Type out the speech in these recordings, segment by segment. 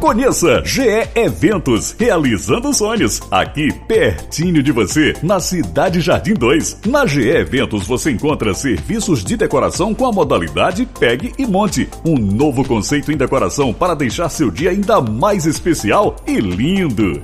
Conheça GE Eventos, realizando sonhos, aqui pertinho de você, na Cidade Jardim 2. Na GE Eventos você encontra serviços de decoração com a modalidade Pegue e Monte, um novo conceito em decoração para deixar seu dia ainda mais especial e lindo.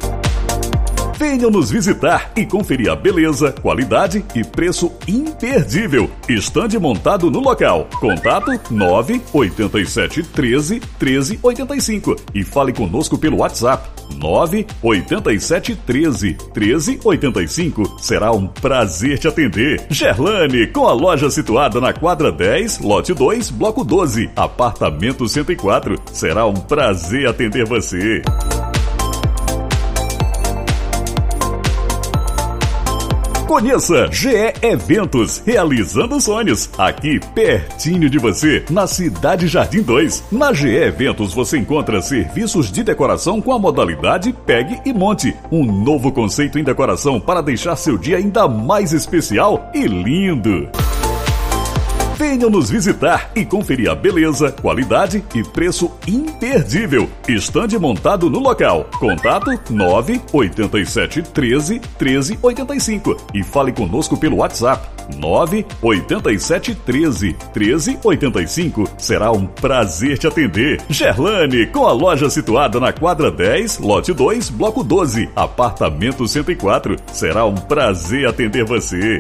Venham nos visitar e conferir a beleza, qualidade e preço imperdível. Estande montado no local. Contato 987 13 13 85 e fale conosco pelo WhatsApp 987 13 13 85. Será um prazer te atender. Gerlane, com a loja situada na quadra 10, lote 2, bloco 12, apartamento 104. Será um prazer atender você. Conheça GE Eventos, realizando sonhos, aqui pertinho de você, na Cidade Jardim 2. Na GE Eventos você encontra serviços de decoração com a modalidade Pegue e Monte, um novo conceito em decoração para deixar seu dia ainda mais especial e lindo. Venham nos visitar e conferir a beleza, qualidade e preço imperdível. Estande montado no local. Contato 987 13 13 85 e fale conosco pelo WhatsApp 987 13 13 85. Será um prazer te atender. Gerlane, com a loja situada na quadra 10, lote 2, bloco 12, apartamento 104. Será um prazer atender você.